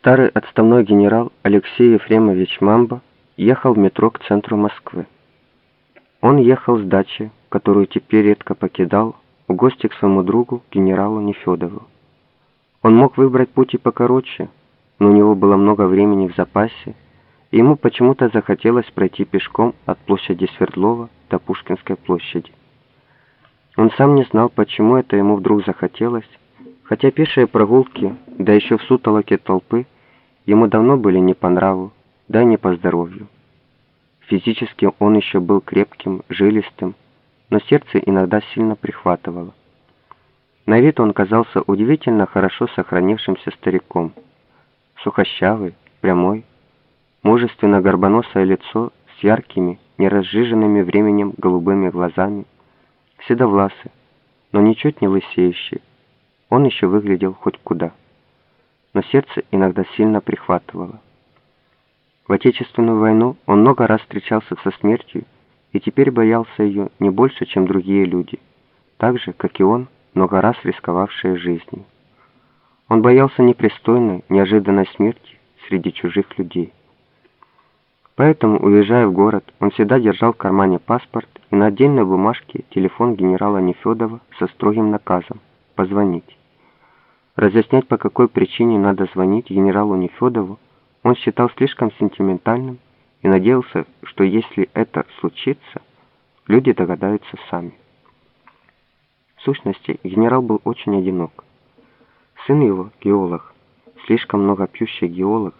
Старый отставной генерал Алексей Ефремович Мамба ехал в метро к центру Москвы. Он ехал с дачи, которую теперь редко покидал, в гости к своему другу, генералу Нефедову. Он мог выбрать путь и покороче, но у него было много времени в запасе, и ему почему-то захотелось пройти пешком от площади Свердлова до Пушкинской площади. Он сам не знал, почему это ему вдруг захотелось, хотя пешие прогулки, да еще в сутолоке толпы, ему давно были не по нраву, да не по здоровью. Физически он еще был крепким, жилистым, но сердце иногда сильно прихватывало. На вид он казался удивительно хорошо сохранившимся стариком. Сухощавый, прямой, мужественно горбоносое лицо с яркими, неразжиженными временем голубыми глазами, седовласый, но ничуть не лысеющий. Он еще выглядел хоть куда. Но сердце иногда сильно прихватывало. В Отечественную войну он много раз встречался со смертью и теперь боялся ее не больше, чем другие люди, так же, как и он, много раз рисковавшие жизнью. Он боялся непристойной, неожиданной смерти среди чужих людей. Поэтому, уезжая в город, он всегда держал в кармане паспорт и на отдельной бумажке телефон генерала Нефедова со строгим наказом «позвонить». Разъяснять, по какой причине надо звонить генералу Нефедову, он считал слишком сентиментальным и надеялся, что если это случится, люди догадаются сами. В сущности, генерал был очень одинок. Сын его, геолог, слишком много пьющий геолог,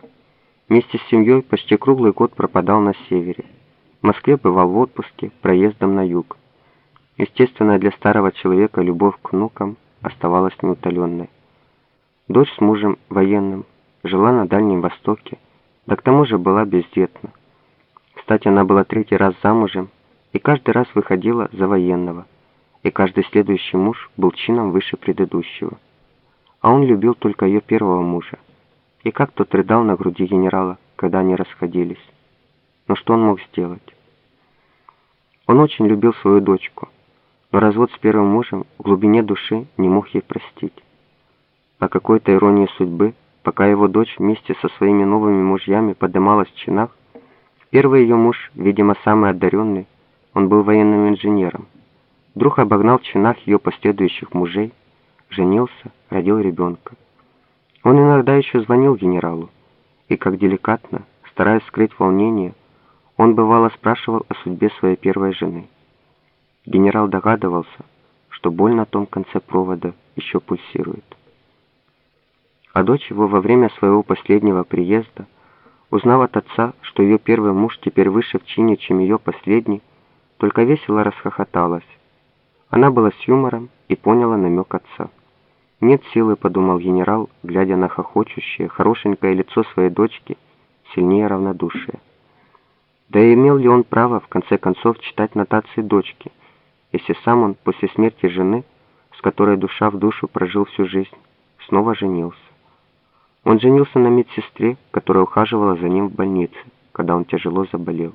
вместе с семьей почти круглый год пропадал на севере. В Москве бывал в отпуске, проездом на юг. Естественно, для старого человека любовь к внукам оставалась неутоленной. Дочь с мужем военным жила на Дальнем Востоке, да к тому же была бездетна. Кстати, она была третий раз замужем и каждый раз выходила за военного, и каждый следующий муж был чином выше предыдущего. А он любил только ее первого мужа, и как тот рыдал на груди генерала, когда они расходились. Но что он мог сделать? Он очень любил свою дочку, но развод с первым мужем в глубине души не мог ей простить. По какой-то иронии судьбы Пока его дочь вместе со своими новыми мужьями подымалась в чинах, первый ее муж, видимо, самый одаренный, он был военным инженером, вдруг обогнал в чинах ее последующих мужей, женился, родил ребенка. Он иногда еще звонил генералу, и как деликатно, стараясь скрыть волнение, он бывало спрашивал о судьбе своей первой жены. Генерал догадывался, что боль на том конце провода еще пульсирует а дочь его во время своего последнего приезда, узнав от отца, что ее первый муж теперь выше в чине, чем ее последний, только весело расхохоталась. Она была с юмором и поняла намек отца. «Нет силы», — подумал генерал, глядя на хохочущее, хорошенькое лицо своей дочки, сильнее равнодушие. Да и имел ли он право, в конце концов, читать нотации дочки, если сам он после смерти жены, с которой душа в душу прожил всю жизнь, снова женился? Он женился на медсестре, которая ухаживала за ним в больнице, когда он тяжело заболел.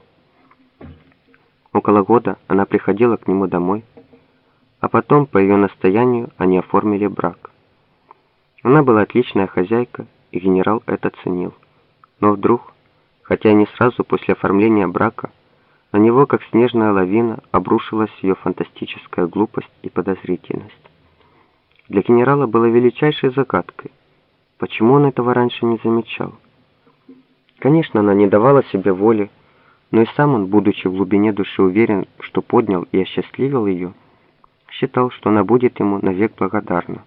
Около года она приходила к нему домой, а потом, по ее настоянию, они оформили брак. Она была отличная хозяйка, и генерал это ценил. Но вдруг, хотя не сразу после оформления брака, на него, как снежная лавина, обрушилась ее фантастическая глупость и подозрительность. Для генерала было величайшей загадкой – Почему он этого раньше не замечал? Конечно, она не давала себе воли, но и сам он, будучи в глубине души уверен, что поднял и осчастливил ее, считал, что она будет ему навек благодарна.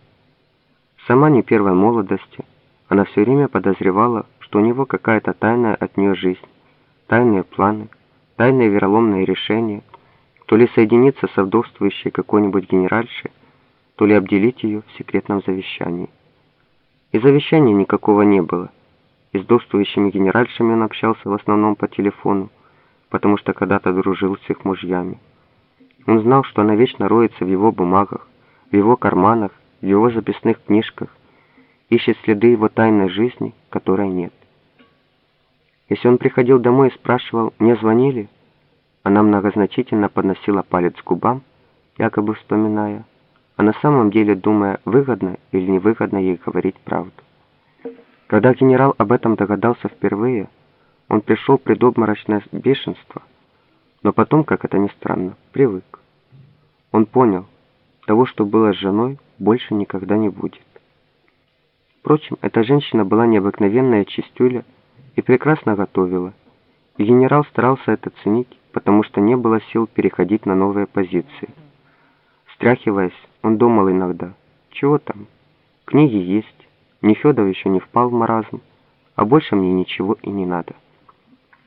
Сама не первой молодости, она все время подозревала, что у него какая-то тайная от нее жизнь, тайные планы, тайные вероломные решения, то ли соединиться со вдовствующей какой-нибудь генеральшей, то ли обделить ее в секретном завещании. И завещания никакого не было. И с довствующими генеральшами он общался в основном по телефону, потому что когда-то дружил с их мужьями. Он знал, что она вечно роется в его бумагах, в его карманах, в его записных книжках, ищет следы его тайной жизни, которой нет. Если он приходил домой и спрашивал, мне звонили, она многозначительно подносила палец к губам, якобы вспоминая, а на самом деле думая, выгодно или невыгодно ей говорить правду. Когда генерал об этом догадался впервые, он пришел в предобморочное бешенство, но потом, как это ни странно, привык. Он понял, того, что было с женой, больше никогда не будет. Впрочем, эта женщина была необыкновенная чистюля и прекрасно готовила, и генерал старался это ценить, потому что не было сил переходить на новые позиции. Стряхиваясь, он думал иногда, чего там, книги есть, Нефедов еще не впал в маразм, а больше мне ничего и не надо.